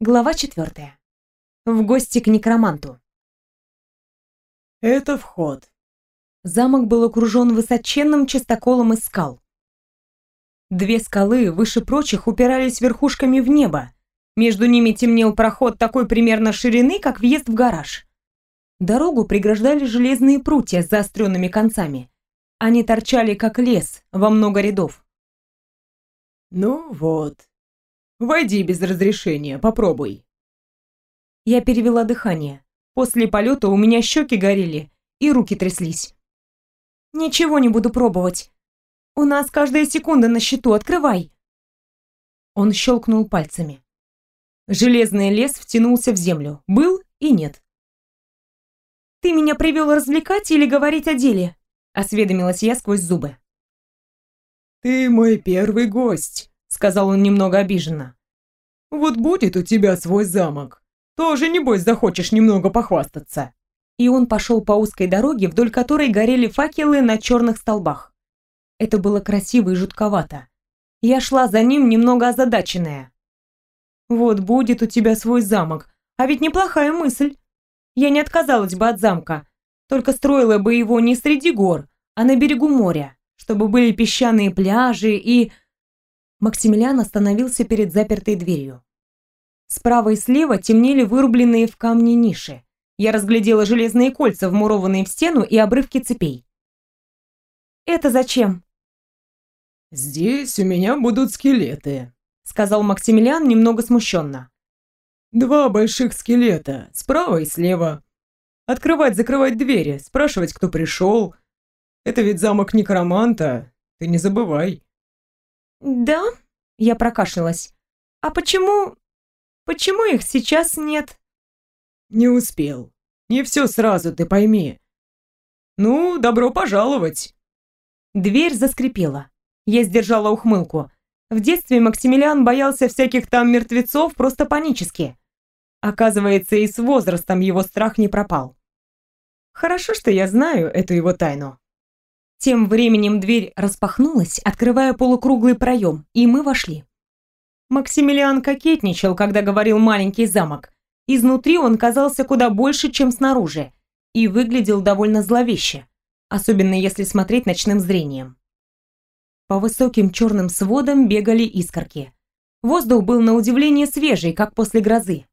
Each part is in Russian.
Глава четвертая. В гости к некроманту. Это вход. Замок был окружен высоченным частоколом из скал. Две скалы, выше прочих, упирались верхушками в небо. Между ними темнел проход такой примерно ширины, как въезд в гараж. Дорогу преграждали железные прутья с заостренными концами. Они торчали, как лес, во много рядов. Ну вот. Войди без разрешения, попробуй. Я перевела дыхание. После полета у меня щеки горели и руки тряслись. Ничего не буду пробовать. У нас каждая секунда на счету, открывай. Он щелкнул пальцами. Железный лес втянулся в землю. Был и нет. «Ты меня привел развлекать или говорить о деле?» Осведомилась я сквозь зубы. «Ты мой первый гость», — сказал он немного обиженно. «Вот будет у тебя свой замок. Тоже, небось, захочешь немного похвастаться». И он пошел по узкой дороге, вдоль которой горели факелы на черных столбах. Это было красиво и жутковато. Я шла за ним немного озадаченная. «Вот будет у тебя свой замок, а ведь неплохая мысль. Я не отказалась бы от замка, только строила бы его не среди гор, а на берегу моря, чтобы были песчаные пляжи и...» Максимилиан остановился перед запертой дверью. Справа и слева темнели вырубленные в камне ниши. Я разглядела железные кольца, вмурованные в стену, и обрывки цепей. «Это зачем?» «Здесь у меня будут скелеты», — сказал Максимилиан немного смущенно. «Два больших скелета, справа и слева. Открывать-закрывать двери, спрашивать, кто пришел. Это ведь замок некроманта, ты не забывай». «Да?» — я прокашлялась. «А почему... почему их сейчас нет?» «Не успел. Не все сразу, ты пойми. Ну, добро пожаловать». Дверь заскрипела. Я сдержала ухмылку. В детстве Максимилиан боялся всяких там мертвецов просто панически. Оказывается, и с возрастом его страх не пропал. Хорошо, что я знаю эту его тайну. Тем временем дверь распахнулась, открывая полукруглый проем, и мы вошли. Максимилиан кокетничал, когда говорил «маленький замок». Изнутри он казался куда больше, чем снаружи, и выглядел довольно зловеще, особенно если смотреть ночным зрением. По высоким черным сводам бегали искорки. Воздух был на удивление свежий, как после грозы.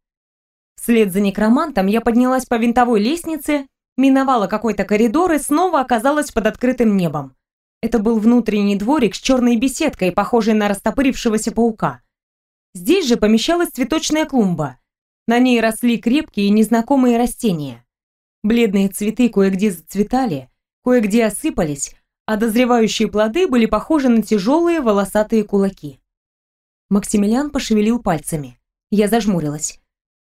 Вслед за некромантом я поднялась по винтовой лестнице, миновала какой-то коридор и снова оказалась под открытым небом. Это был внутренний дворик с черной беседкой, похожей на растопырившегося паука. Здесь же помещалась цветочная клумба. На ней росли крепкие и незнакомые растения. Бледные цветы кое-где зацветали, кое-где осыпались, а дозревающие плоды были похожи на тяжелые волосатые кулаки. Максимилиан пошевелил пальцами. Я зажмурилась.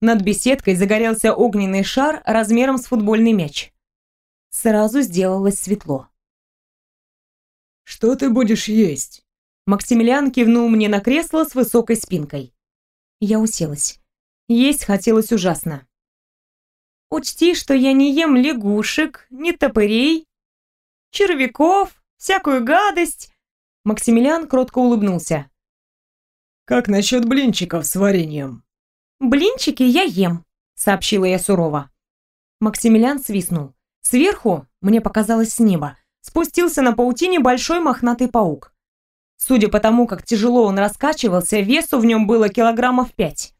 Над беседкой загорелся огненный шар размером с футбольный мяч. Сразу сделалось светло. «Что ты будешь есть?» Максимилиан кивнул мне на кресло с высокой спинкой. Я уселась. Есть хотелось ужасно. «Учти, что я не ем лягушек, ни топырей, червяков, всякую гадость!» Максимилиан кротко улыбнулся. «Как насчет блинчиков с вареньем?» «Блинчики я ем», — сообщила я сурово. Максимилиан свистнул. Сверху, мне показалось с неба, спустился на паутине большой мохнатый паук. Судя по тому, как тяжело он раскачивался, весу в нем было килограммов пять.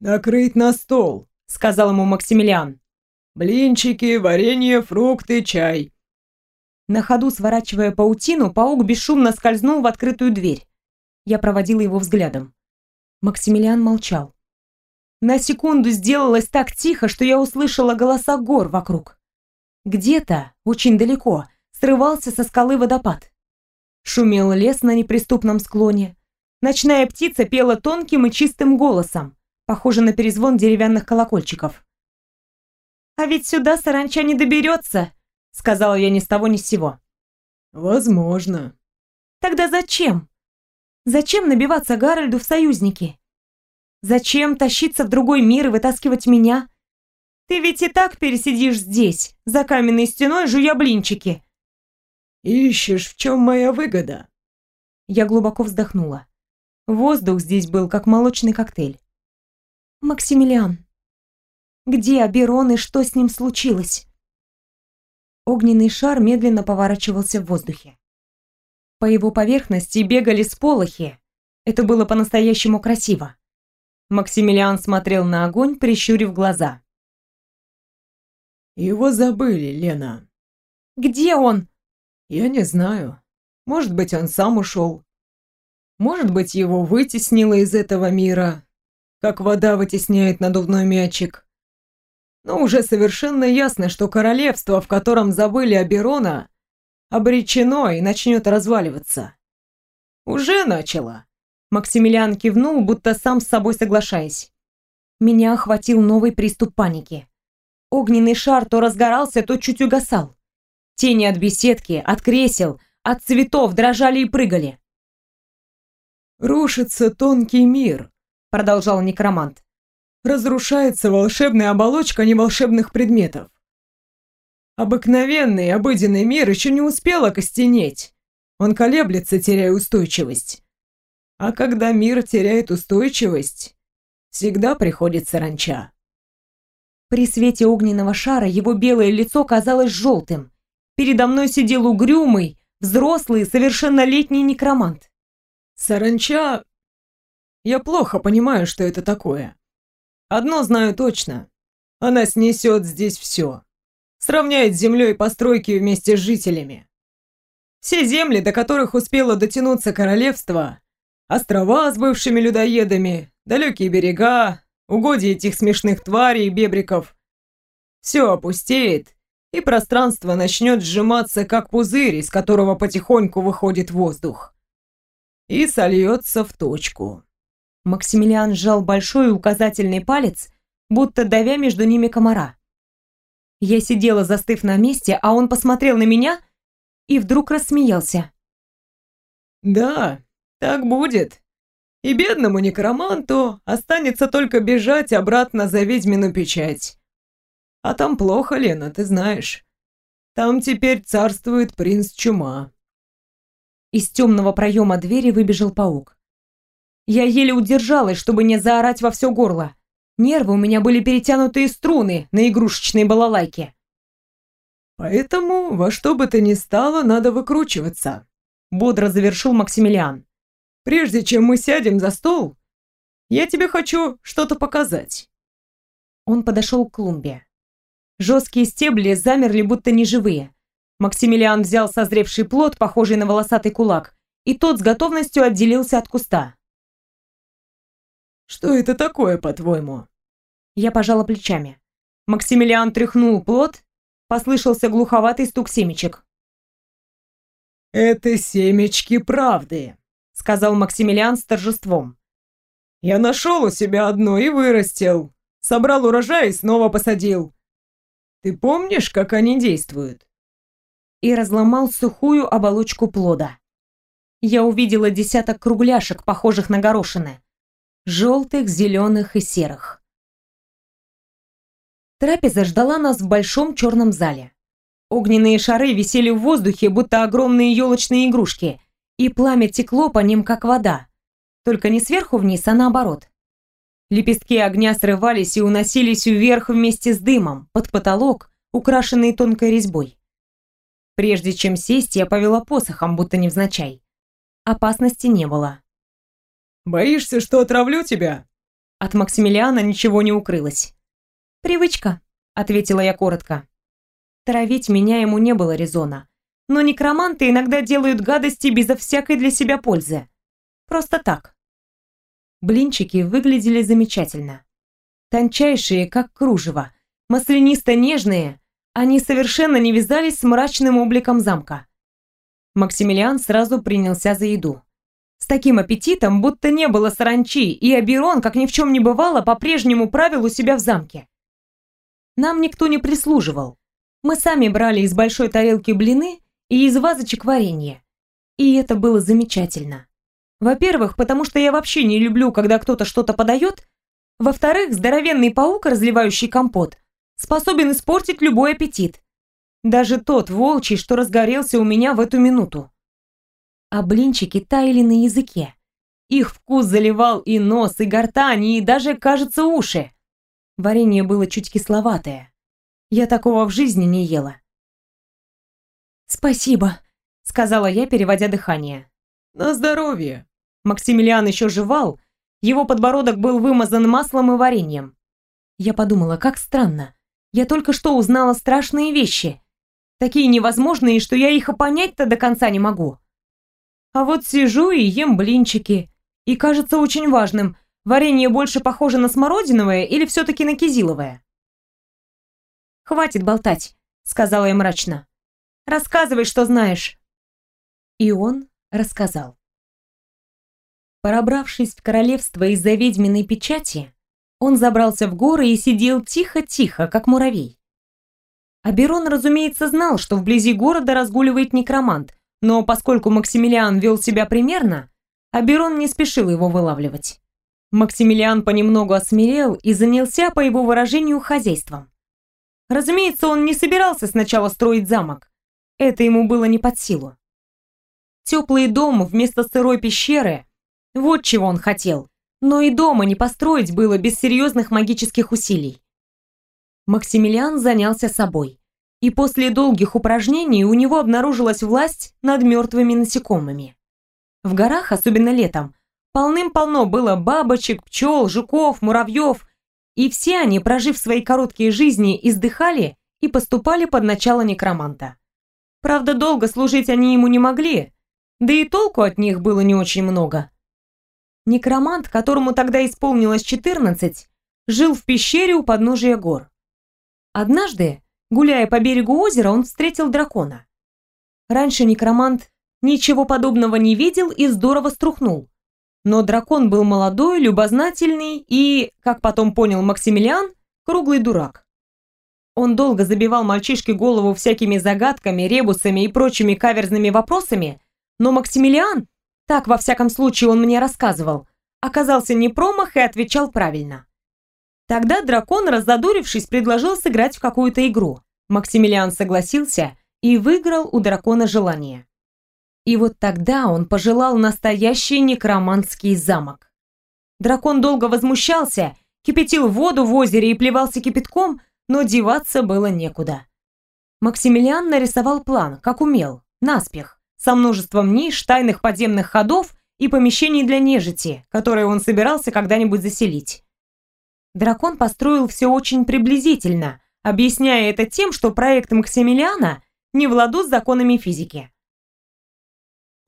«Накрыть на стол», — сказал ему Максимилиан. «Блинчики, варенье, фрукты, чай. На ходу сворачивая паутину, паук бесшумно скользнул в открытую дверь. Я проводила его взглядом. Максимилиан молчал. На секунду сделалось так тихо, что я услышала голоса гор вокруг. Где-то, очень далеко, срывался со скалы водопад. Шумел лес на неприступном склоне. Ночная птица пела тонким и чистым голосом, похоже на перезвон деревянных колокольчиков. «А ведь сюда саранча не доберется!» Сказала я ни с того ни с сего. Возможно. Тогда зачем? Зачем набиваться Гарольду в союзники? Зачем тащиться в другой мир и вытаскивать меня? Ты ведь и так пересидишь здесь, за каменной стеной, жуя блинчики. Ищешь, в чем моя выгода? Я глубоко вздохнула. Воздух здесь был как молочный коктейль. Максимилиан, где Аберон и что с ним случилось? Огненный шар медленно поворачивался в воздухе. По его поверхности бегали сполохи. Это было по-настоящему красиво. Максимилиан смотрел на огонь, прищурив глаза. «Его забыли, Лена». «Где он?» «Я не знаю. Может быть, он сам ушел. Может быть, его вытеснило из этого мира, как вода вытесняет надувной мячик. Но уже совершенно ясно, что королевство, в котором забыли Аберона, обречено и начнет разваливаться. Уже начало. Максимилиан кивнул, будто сам с собой соглашаясь. Меня охватил новый приступ паники. Огненный шар то разгорался, то чуть угасал. Тени от беседки, от кресел, от цветов дрожали и прыгали. «Рушится тонкий мир», — продолжал некромант разрушается волшебная оболочка неволшебных предметов. Обыкновенный, обыденный мир еще не успел окостенеть. Он колеблется, теряя устойчивость. А когда мир теряет устойчивость, всегда приходит саранча. При свете огненного шара его белое лицо казалось желтым. Передо мной сидел угрюмый, взрослый, совершеннолетний некромант. Саранча... Я плохо понимаю, что это такое. Одно знаю точно. Она снесет здесь все. Сравняет с землей постройки вместе с жителями. Все земли, до которых успело дотянуться королевство, острова с бывшими людоедами, далекие берега, угодья этих смешных тварей и бебриков. Все опустеет, и пространство начнет сжиматься, как пузырь, из которого потихоньку выходит воздух. И сольется в точку. Максимилиан сжал большой указательный палец, будто давя между ними комара. Я сидела, застыв на месте, а он посмотрел на меня и вдруг рассмеялся. «Да, так будет. И бедному некроманту останется только бежать обратно за ведьмину печать. А там плохо, Лена, ты знаешь. Там теперь царствует принц Чума». Из темного проема двери выбежал паук. Я еле удержалась, чтобы не заорать во все горло. Нервы у меня были перетянутые струны на игрушечной балалайке. «Поэтому во что бы то ни стало, надо выкручиваться», — бодро завершил Максимилиан. «Прежде чем мы сядем за стол, я тебе хочу что-то показать». Он подошел к клумбе. Жесткие стебли замерли, будто неживые. Максимилиан взял созревший плод, похожий на волосатый кулак, и тот с готовностью отделился от куста. Что это такое, по-твоему?» Я пожала плечами. Максимилиан тряхнул плод, послышался глуховатый стук семечек. «Это семечки правды», — сказал Максимилиан с торжеством. «Я нашел у себя одно и вырастил. Собрал урожай и снова посадил. Ты помнишь, как они действуют?» И разломал сухую оболочку плода. Я увидела десяток кругляшек, похожих на горошины желтых, зеленых и серых. Трапеза ждала нас в большом черном зале. Огненные шары висели в воздухе, будто огромные елочные игрушки, и пламя текло по ним, как вода. Только не сверху вниз, а наоборот. Лепестки огня срывались и уносились вверх вместе с дымом, под потолок, украшенный тонкой резьбой. Прежде чем сесть, я повела посохом, будто невзначай. Опасности не было. Боишься, что отравлю тебя?» От Максимилиана ничего не укрылось. «Привычка», — ответила я коротко. Травить меня ему не было резона. Но некроманты иногда делают гадости безо всякой для себя пользы. Просто так. Блинчики выглядели замечательно. Тончайшие, как кружево, маслянисто-нежные, они совершенно не вязались с мрачным обликом замка. Максимилиан сразу принялся за еду. С таким аппетитом, будто не было саранчи, и Аберон, как ни в чем не бывало, по-прежнему правил у себя в замке. Нам никто не прислуживал. Мы сами брали из большой тарелки блины и из вазочек варенье. И это было замечательно. Во-первых, потому что я вообще не люблю, когда кто-то что-то подает. Во-вторых, здоровенный паук, разливающий компот, способен испортить любой аппетит. Даже тот волчий, что разгорелся у меня в эту минуту а блинчики таяли на языке. Их вкус заливал и нос, и гортань, и даже, кажется, уши. Варенье было чуть кисловатое. Я такого в жизни не ела. «Спасибо», — сказала я, переводя дыхание. «На здоровье!» Максимилиан еще жевал, его подбородок был вымазан маслом и вареньем. Я подумала, как странно. Я только что узнала страшные вещи. Такие невозможные, что я их и понять-то до конца не могу. А вот сижу и ем блинчики. И кажется очень важным, варенье больше похоже на смородиновое или все-таки на кизиловое. «Хватит болтать», — сказала я мрачно. Рассказывай, что знаешь». И он рассказал. Пробравшись в королевство из-за ведьминой печати, он забрался в горы и сидел тихо-тихо, как муравей. Аберон, разумеется, знал, что вблизи города разгуливает некромант, но поскольку Максимилиан вел себя примерно, Аберон не спешил его вылавливать. Максимилиан понемногу осмелел и занялся, по его выражению, хозяйством. Разумеется, он не собирался сначала строить замок. Это ему было не под силу. Теплый дом вместо сырой пещеры – вот чего он хотел. Но и дома не построить было без серьезных магических усилий. Максимилиан занялся собой. И после долгих упражнений у него обнаружилась власть над мертвыми насекомыми. В горах, особенно летом, полным-полно было бабочек, пчел, жуков, муравьев, и все они, прожив свои короткие жизни, издыхали и поступали под начало некроманта. Правда, долго служить они ему не могли, да и толку от них было не очень много. Некромант, которому тогда исполнилось 14, жил в пещере у подножия гор. Однажды, гуляя по берегу озера, он встретил дракона. Раньше некромант ничего подобного не видел и здорово струхнул. Но дракон был молодой, любознательный и, как потом понял Максимилиан, круглый дурак. Он долго забивал мальчишке голову всякими загадками, ребусами и прочими каверзными вопросами, но Максимилиан, так во всяком случае он мне рассказывал, оказался не промах и отвечал правильно. Тогда дракон, раззадорившись, предложил сыграть в какую-то игру. Максимилиан согласился и выиграл у дракона желание. И вот тогда он пожелал настоящий некроманский замок. Дракон долго возмущался, кипятил воду в озере и плевался кипятком, но деваться было некуда. Максимилиан нарисовал план, как умел, наспех, со множеством ниш, тайных подземных ходов и помещений для нежити, которые он собирался когда-нибудь заселить. Дракон построил все очень приблизительно, объясняя это тем, что проект Максимилиана не в с законами физики.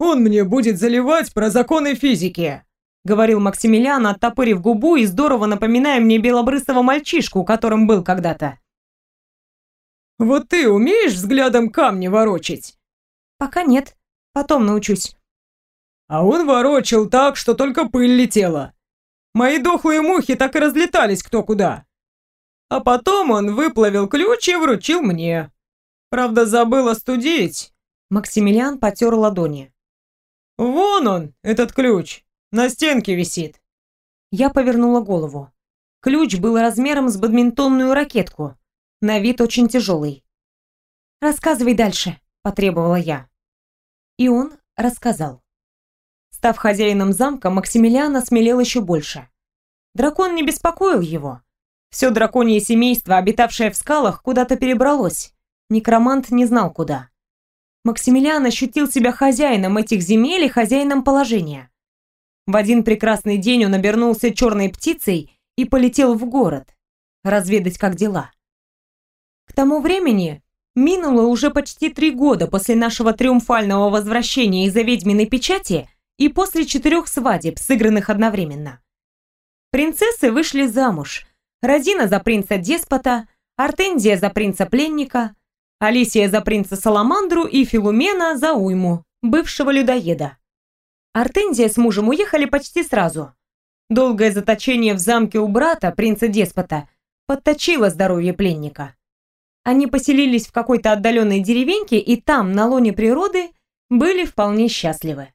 «Он мне будет заливать про законы физики», — говорил Максимилиан, оттопырив губу и здорово напоминая мне белобрысого мальчишку, которым был когда-то. «Вот ты умеешь взглядом камни ворочить?» «Пока нет. Потом научусь». «А он ворочил так, что только пыль летела. Мои дохлые мухи так и разлетались кто куда. А потом он выплавил ключ и вручил мне. Правда, забыл остудить». Максимилиан потер ладони. «Вон он, этот ключ. На стенке висит. Я повернула голову. Ключ был размером с бадминтонную ракетку. На вид очень тяжелый. «Рассказывай дальше», — потребовала я. И он рассказал. Став хозяином замка, Максимилиан осмелел еще больше. Дракон не беспокоил его. Все драконье семейство, обитавшее в скалах, куда-то перебралось. Некромант не знал куда. Максимилиан ощутил себя хозяином этих земель и хозяином положения. В один прекрасный день он обернулся черной птицей и полетел в город, разведать, как дела. К тому времени минуло уже почти три года после нашего триумфального возвращения из-за ведьминой печати и после четырех свадеб, сыгранных одновременно. Принцессы вышли замуж. Розина за принца-деспота, Артензия за принца-пленника, Алисия за принца Саламандру и Филумена за уйму, бывшего людоеда. Артензия с мужем уехали почти сразу. Долгое заточение в замке у брата, принца-деспота, подточило здоровье пленника. Они поселились в какой-то отдаленной деревеньке и там, на лоне природы, были вполне счастливы.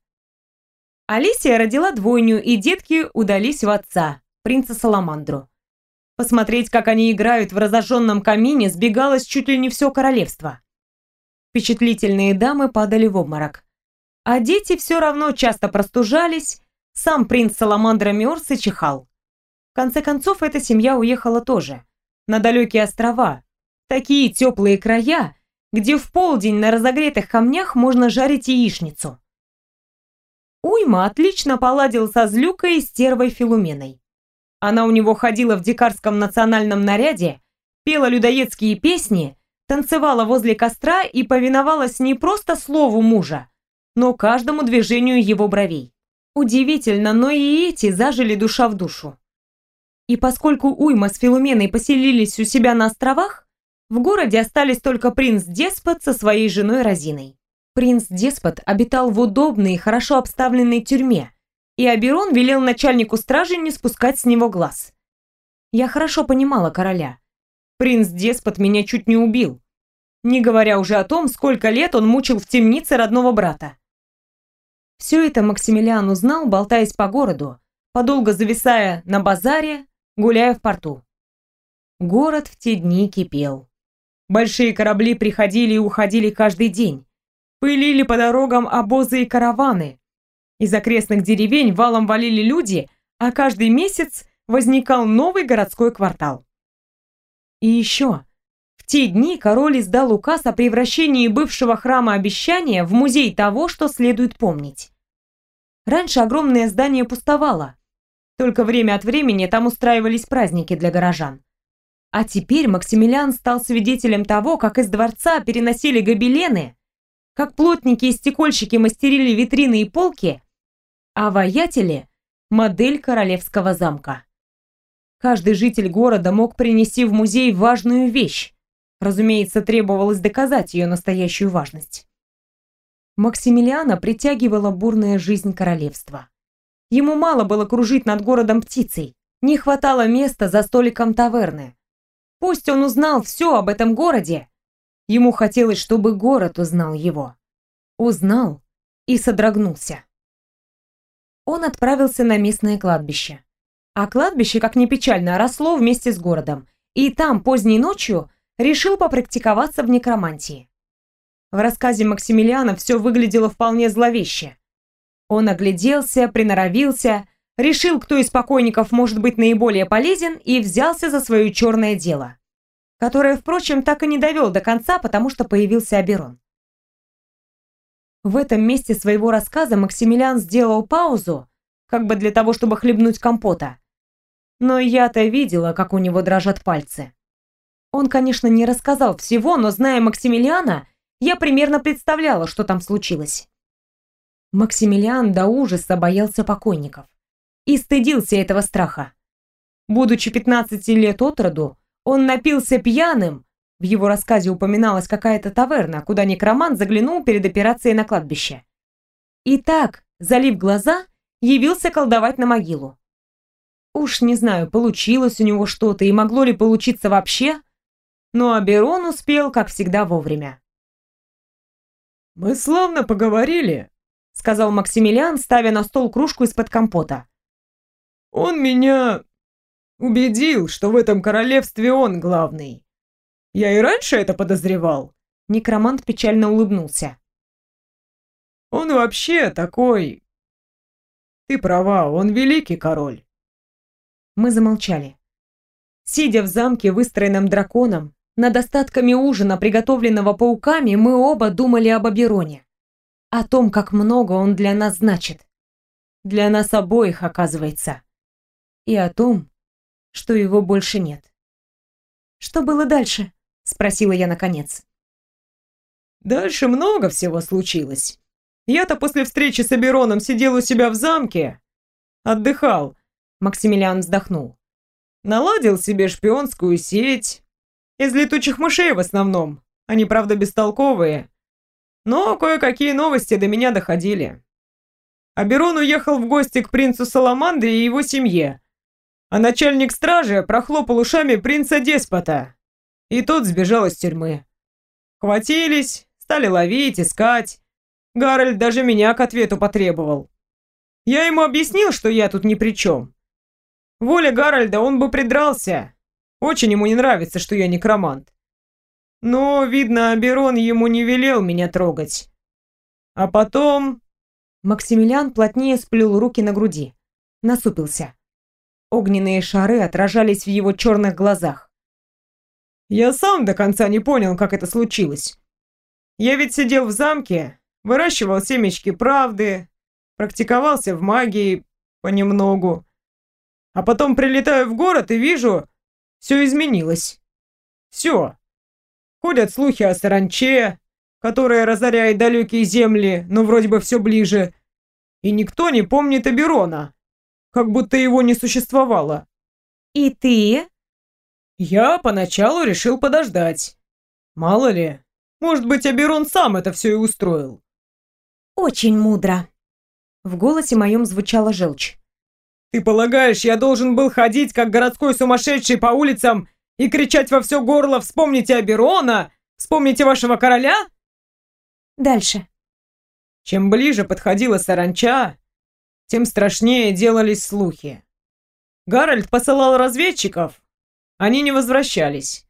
Алисия родила двойню, и детки удались в отца, принца Саламандру. Посмотреть, как они играют в разожженном камине, сбегалось чуть ли не все королевство. Впечатлительные дамы падали в обморок. А дети все равно часто простужались, Сам принц Саламандра мерз и чихал. В конце концов, эта семья уехала тоже. На далекие острова. Такие теплые края, где в полдень на разогретых камнях можно жарить яичницу. Уйма отлично поладил со злюкой и стервой Филуменой. Она у него ходила в дикарском национальном наряде, пела людоедские песни, танцевала возле костра и повиновалась не просто слову мужа, но каждому движению его бровей. Удивительно, но и эти зажили душа в душу. И поскольку Уйма с Филуменой поселились у себя на островах, в городе остались только принц-деспот со своей женой Розиной. Принц-деспот обитал в удобной и хорошо обставленной тюрьме, и Аберон велел начальнику стражи не спускать с него глаз. Я хорошо понимала короля. Принц-деспот меня чуть не убил, не говоря уже о том, сколько лет он мучил в темнице родного брата. Все это Максимилиан узнал, болтаясь по городу, подолго зависая на базаре, гуляя в порту. Город в те дни кипел. Большие корабли приходили и уходили каждый день. Пылили по дорогам обозы и караваны. Из окрестных деревень валом валили люди, а каждый месяц возникал новый городской квартал. И еще, в те дни король издал указ о превращении бывшего храма обещания в музей того, что следует помнить. Раньше огромное здание пустовало, только время от времени там устраивались праздники для горожан. А теперь Максимилиан стал свидетелем того, как из дворца переносили гобелены, как плотники и стекольщики мастерили витрины и полки, а воятели – модель королевского замка. Каждый житель города мог принести в музей важную вещь. Разумеется, требовалось доказать ее настоящую важность. Максимилиана притягивала бурная жизнь королевства. Ему мало было кружить над городом птицей, не хватало места за столиком таверны. Пусть он узнал все об этом городе, Ему хотелось, чтобы город узнал его. Узнал и содрогнулся. Он отправился на местное кладбище. А кладбище, как ни печально, росло вместе с городом. И там поздней ночью решил попрактиковаться в некромантии. В рассказе Максимилиана все выглядело вполне зловеще. Он огляделся, приноровился, решил, кто из покойников может быть наиболее полезен и взялся за свое черное дело которое, впрочем, так и не довел до конца, потому что появился Аберон. В этом месте своего рассказа Максимилиан сделал паузу, как бы для того, чтобы хлебнуть компота. Но я-то видела, как у него дрожат пальцы. Он, конечно, не рассказал всего, но, зная Максимилиана, я примерно представляла, что там случилось. Максимилиан до ужаса боялся покойников и стыдился этого страха. Будучи 15 лет от роду, он напился пьяным. В его рассказе упоминалась какая-то таверна, куда некромант заглянул перед операцией на кладбище. И так, залив глаза, явился колдовать на могилу. Уж не знаю, получилось у него что-то и могло ли получиться вообще, но Аберон успел, как всегда, вовремя. «Мы славно поговорили», — сказал Максимилиан, ставя на стол кружку из-под компота. «Он меня Убедил, что в этом королевстве он главный. Я и раньше это подозревал. Некромант печально улыбнулся. Он вообще такой... Ты права, он великий король. Мы замолчали. Сидя в замке, выстроенном драконом, над остатками ужина, приготовленного пауками, мы оба думали об Абероне. О том, как много он для нас значит. Для нас обоих, оказывается. И о том, что его больше нет. «Что было дальше?» — спросила я наконец. «Дальше много всего случилось. Я-то после встречи с Абероном сидел у себя в замке, отдыхал», — Максимилиан вздохнул. «Наладил себе шпионскую сеть, из летучих мышей в основном, они, правда, бестолковые, но кое-какие новости до меня доходили. Аберон уехал в гости к принцу Саламандре и его семье, а начальник стражи прохлопал ушами принца-деспота, и тот сбежал из тюрьмы. Хватились, стали ловить, искать. Гарольд даже меня к ответу потребовал. Я ему объяснил, что я тут ни при чем. Воля Гарольда, он бы придрался. Очень ему не нравится, что я некромант. Но, видно, Аберон ему не велел меня трогать. А потом... Максимилиан плотнее сплел руки на груди. насупился. Огненные шары отражались в его черных глазах. «Я сам до конца не понял, как это случилось. Я ведь сидел в замке, выращивал семечки правды, практиковался в магии понемногу. А потом прилетаю в город и вижу, все изменилось. Все. Ходят слухи о саранче, которая разоряет далекие земли, но вроде бы все ближе. И никто не помнит Аберона как будто его не существовало. «И ты?» Я поначалу решил подождать. Мало ли, может быть, Аберон сам это все и устроил. «Очень мудро». В голосе моем звучала желчь. «Ты полагаешь, я должен был ходить, как городской сумасшедший по улицам и кричать во все горло «Вспомните Аберона! Вспомните вашего короля?» Дальше. Чем ближе подходила саранча, тем страшнее делались слухи. Гарольд посылал разведчиков, они не возвращались.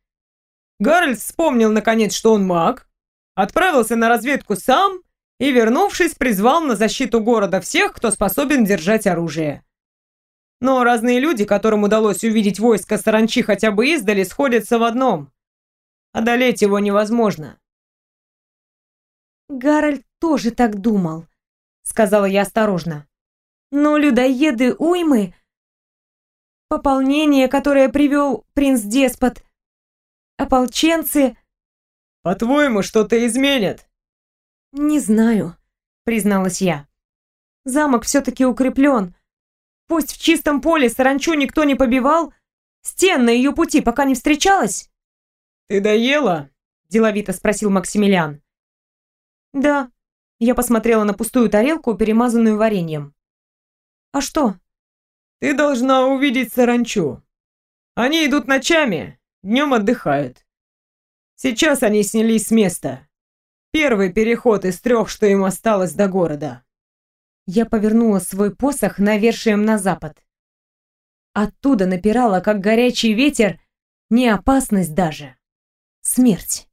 Гарольд вспомнил наконец, что он маг, отправился на разведку сам и, вернувшись, призвал на защиту города всех, кто способен держать оружие. Но разные люди, которым удалось увидеть войско саранчи хотя бы издали, сходятся в одном. Одолеть его невозможно. Гарольд тоже так думал, сказала я осторожно. Но людоеды уймы... Пополнение, которое привел принц-деспот... Ополченцы... По-твоему, что-то изменят? Не знаю, призналась я. Замок все-таки укреплен. Пусть в чистом поле саранчу никто не побивал, стен на ее пути пока не встречалось. Ты доела? Деловито спросил Максимилиан. Да. Я посмотрела на пустую тарелку, перемазанную вареньем. А что? Ты должна увидеть саранчу. Они идут ночами, днем отдыхают. Сейчас они снялись с места. Первый переход из трех, что им осталось до города. Я повернула свой посох навершием на запад. Оттуда напирала, как горячий ветер, не опасность даже. Смерть.